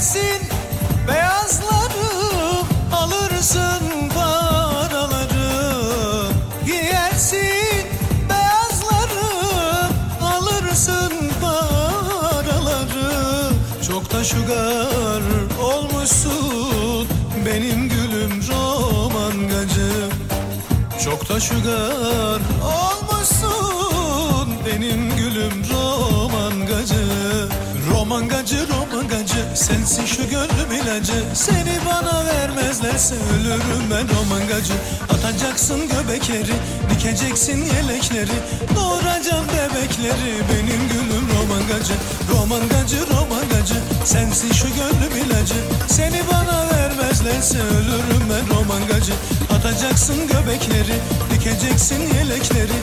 Giyersin beyazları alırsın paraları Giyersin beyazları alırsın paraları Çok da şugar olmuşsun benim gülüm romangacı Çok da şugar olmuşsun benim gülüm romangacı sensin şu gönlüm ilacı. Seni bana vermezlerse ölürüm ben romangacı Atacaksın göbekleri dikeceksin yelekleri. Doğuracaksın bebekleri benim gülüm romangacı Romangacı romangacı sensin şu gönlüm ilacı. Seni bana vermezlerse ölürüm ben romangacı Atacaksın göbekleri dikeceksin yelekleri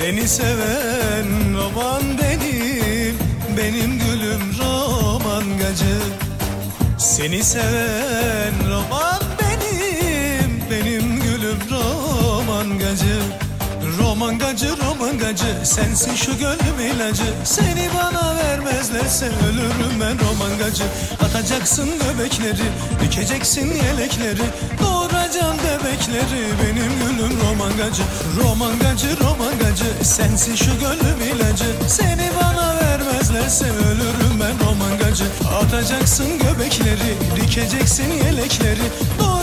Seni seven roman benim Benim gülüm romangacı Seni seven roman benim Benim gülüm romangacı Romangacı romangacı sensin şu gönlüm ilacı. Seni bana vermezlerse ölürüm ben romangacı Atacaksın göbekleri dikeceksin yelekleri Doğuracaksın bebekleri benim gülüm romangacı. Romangacı romangacı sensin şu gönlüm ilacı. Seni bana vermezlerse ölürüm ben romangacı. Atacaksın göbekleri dikeceksin yelekleri. Doğuracaksın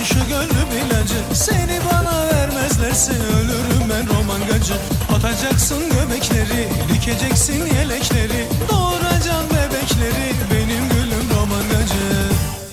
sensin şu gönlüm ilacı Seni bana vermezlerse ölürüm ben romangacı. Atacaksın göbekleri dikeceksin yelekleri